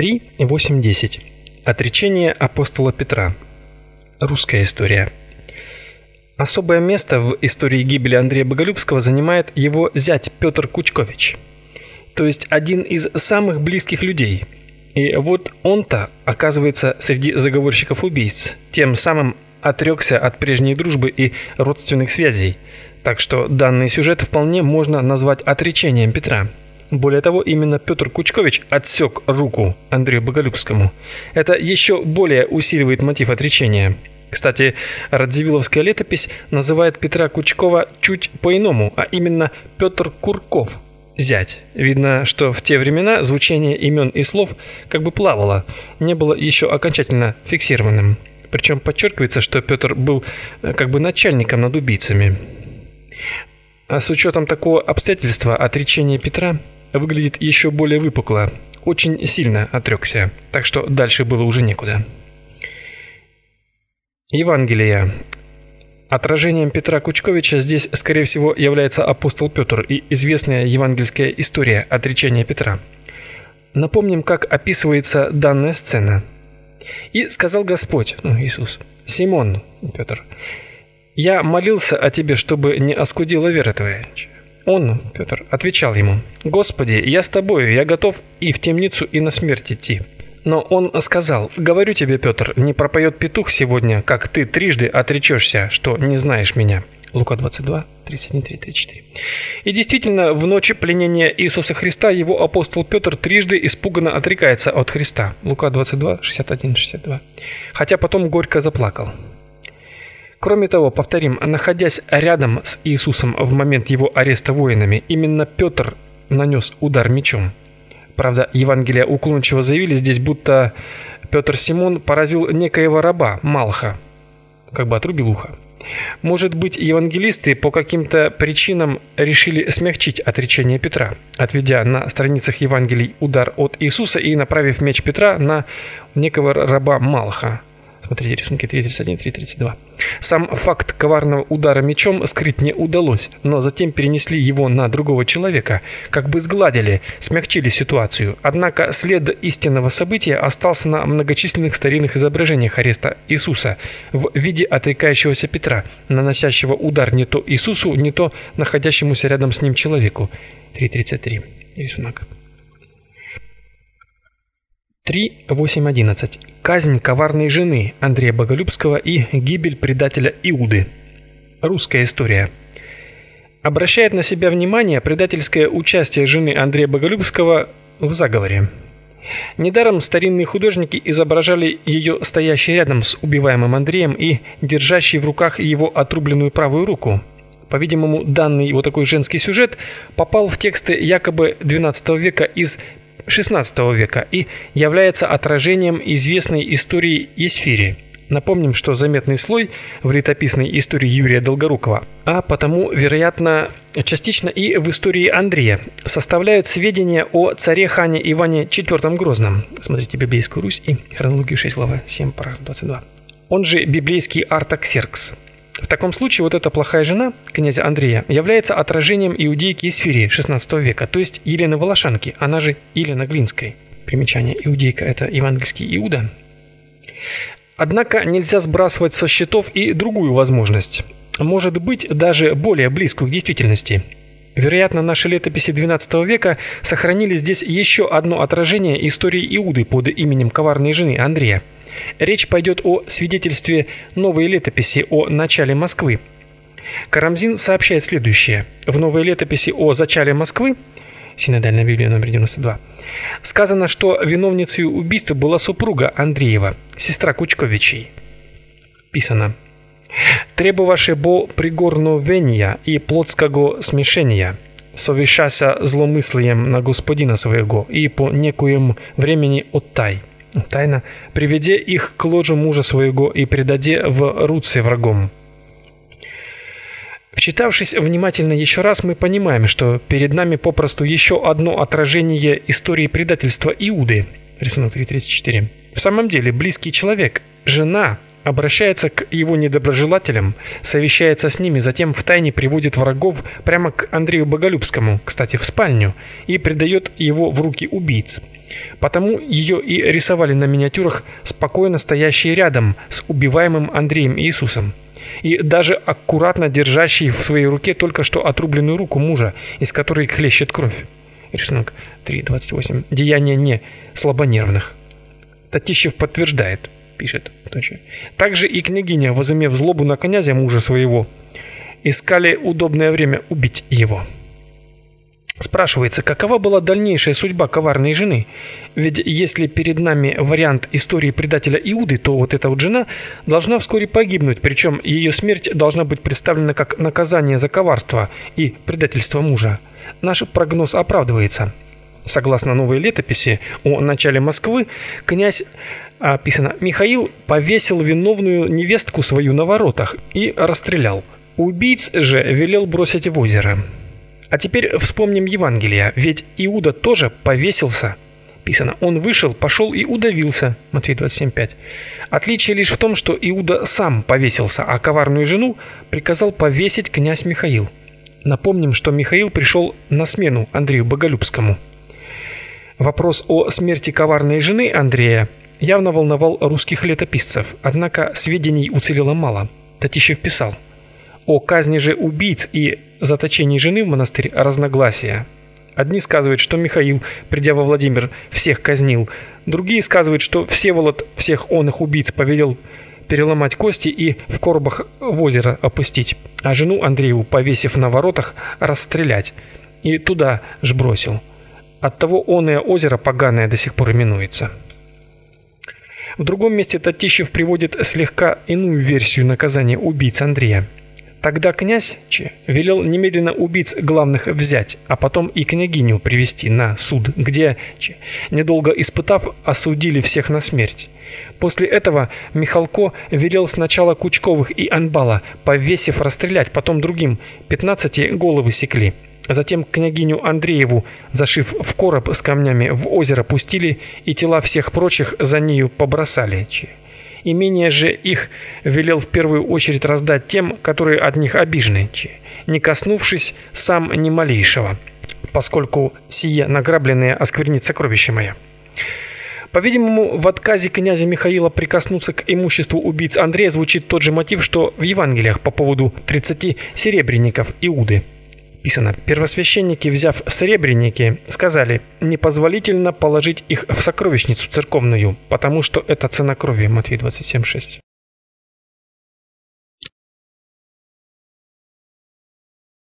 3.8.10. Отречение апостола Петра. Русская история. Особое место в истории гибели Андрея Боголюбского занимает его зять Петр Кучкович. То есть один из самых близких людей. И вот он-то оказывается среди заговорщиков-убийц, тем самым отрекся от прежней дружбы и родственных связей. Так что данный сюжет вполне можно назвать отречением Петра. Более того, именно Петр Кучкович отсек руку Андрею Боголюбскому. Это еще более усиливает мотив отречения. Кстати, Радзивилловская летопись называет Петра Кучкова чуть по-иному, а именно Петр Курков, зять. Видно, что в те времена звучание имен и слов как бы плавало, не было еще окончательно фиксированным. Причем подчеркивается, что Петр был э, как бы начальником над убийцами. А с учетом такого обстоятельства отречение Петра выглядит еще более выпукло. Очень сильно отрекся, так что дальше было уже некуда. Евангелие. Отражением Петра Кучковича здесь, скорее всего, является апостол Петр и известная евангельская история отречения Петра. Напомним, как описывается данная сцена. И сказал Господь, ну, Иисус, Симон, Петр, я молился о тебе, чтобы не оскудила вера твоя. Он, Петр, отвечал ему: "Господи, я с тобою, я готов и в темницу, и на смерть идти". Но он сказал: "Говорю тебе, Петр, не пропоет петух сегодня, как ты трижды отречешься, что не знаешь меня". Лука 22, 31, 34. И действительно, в ночь пленения Иисуса Христа его апостол Петр трижды испуганно отрекается от Христа. Лука 22, 61, 62. Хотя потом горько заплакал. Кроме того, повторим, находясь рядом с Иисусом в момент его ареста воинами, именно Петр нанес удар мечом. Правда, Евангелия уклончиво заявили здесь, будто Петр Симон поразил некоего раба Малха, как бы отрубил ухо. Может быть, евангелисты по каким-то причинам решили смягчить отречение Петра, отведя на страницах Евангелий удар от Иисуса и направив меч Петра на некого раба Малха. Смотрите рисунки 3.31, 3.32. Сам факт коварного удара мечом скрыть не удалось, но затем перенесли его на другого человека, как бы сгладили, смягчили ситуацию. Однако след истинного события остался на многочисленных старинных изображениях ареста Иисуса в виде отрекающегося Петра, наносящего удар не то Иисусу, не то находящемуся рядом с ним человеку. 3.33. Рисунок. 3.8.11. Казнь коварной жены Андрея Боголюбского и гибель предателя Иуды. Русская история. Обращает на себя внимание предательское участие жены Андрея Боголюбского в заговоре. Недаром старинные художники изображали ее стоящей рядом с убиваемым Андреем и держащей в руках его отрубленную правую руку. По-видимому, данный вот такой женский сюжет попал в тексты якобы XII века из XVI века и является отражением известной истории Есфири. Напомним, что заметный слой в летописной истории Юрия Долгорукова, а потому, вероятно, частично и в истории Андрея, составляют сведения о царе хане Иване IV Грозном. Смотрите Библейскую Русь и хронологию 6 глава 7 параграф 22. Он же библейский Артаксеркс. В таком случае вот эта плохая жена князя Андрея является отражением иудейки Исфирии XVI века, то есть Елены Волошанки, она же Елена Глинской. Примечание: иудейка это евангельский Иуда. Однако нельзя сбрасывать со счетов и другую возможность. Может быть, даже более близкую к действительности. Вероятно, наши летописи XII века сохранили здесь еще одно отражение истории Иуды под именем коварной жены Андрея. Речь пойдет о свидетельстве новой летописи о начале Москвы. Карамзин сообщает следующее. В новой летописи о зачале Москвы Синодальная Библия номер 92. Сказано, что виновницей убийства была супруга Андреева, сестра Кучковичей. Писано: Требуваше бо пригорновения и плотского смешения, совещася зломыслием на господина своего и по некоем времени оттай тайно приведе их к ложу мужа своего и предаде в руцы врагом. Вчитавшись внимательно еще раз, мы понимаем, что перед нами попросту еще одно отражение истории предательства Иуды. Рисунок 334. В самом деле, близкий человек, жена обращается к его недоброжелателям, совещается с ними, затем втайне приводит врагов прямо к Андрею Боголюбскому, кстати, в спальню, и предает его в руки убийц. Потому ее и рисовали на миниатюрах спокойно стоящие рядом с убиваемым Андреем Иисусом. И даже аккуратно держащий в своей руке только что отрубленную руку мужа, из которой хлещет кровь. Рисунок 3.28. Деяние не слабонервных. Татищев подтверждает пишет. Также и княгиня, возымев злобу на князя мужа своего, искали удобное время убить его. Спрашивается, какова была дальнейшая судьба коварной жены? Ведь если перед нами вариант истории предателя Иуды, то вот эта вот жена должна вскоре погибнуть, причем ее смерть должна быть представлена как наказание за коварство и предательство мужа. Наш прогноз оправдывается. Согласно новой летописи о начале Москвы, князь описано, Михаил повесил виновную невестку свою на воротах и расстрелял. Убийц же велел бросить в озеро. А теперь вспомним Евангелие, ведь Иуда тоже повесился. Писано, он вышел, пошел и удавился. Матфея 27:5. Отличие лишь в том, что Иуда сам повесился, а коварную жену приказал повесить князь Михаил. Напомним, что Михаил пришел на смену Андрею Боголюбскому. Вопрос о смерти коварной жены Андрея явно волновал русских летописцев, однако сведений уцелело мало. Татищев писал: "О казни же убийц и заточении жены в монастырь разногласия. Одни сказывают, что Михаил, придя во Владимир, всех казнил, другие сказывают, что Всеволод всех он их убийц повелел переломать кости и в коробах в озеро опустить, а жену Андрееву, повесив на воротах, расстрелять и туда ж бросил. Оттого оное озеро поганое до сих пор именуется. В другом месте Татищев приводит слегка иную версию наказания убийц Андрея. Тогда князь Че велел немедленно убийц главных взять, а потом и княгиню привести на суд, где Че, недолго испытав, осудили всех на смерть. После этого Михалко велел сначала Кучковых и Анбала, повесив расстрелять, потом другим 15 головы секли. Затем княгиню Андрееву, зашив в короб с камнями, в озеро пустили, и тела всех прочих за нею побросали. Имение же их велел в первую очередь раздать тем, которые от них обижены, не коснувшись сам ни малейшего, поскольку сие награбленное осквернит сокровище мое. По-видимому, в отказе князя Михаила прикоснуться к имуществу убийц Андрея звучит тот же мотив, что в Евангелиях по поводу 30 серебряников Иуды писано: Первосвященники, взяв сребреники, сказали: "Непозволительно положить их в сокровищницу церковную, потому что это цена крови". Матфея 27:6.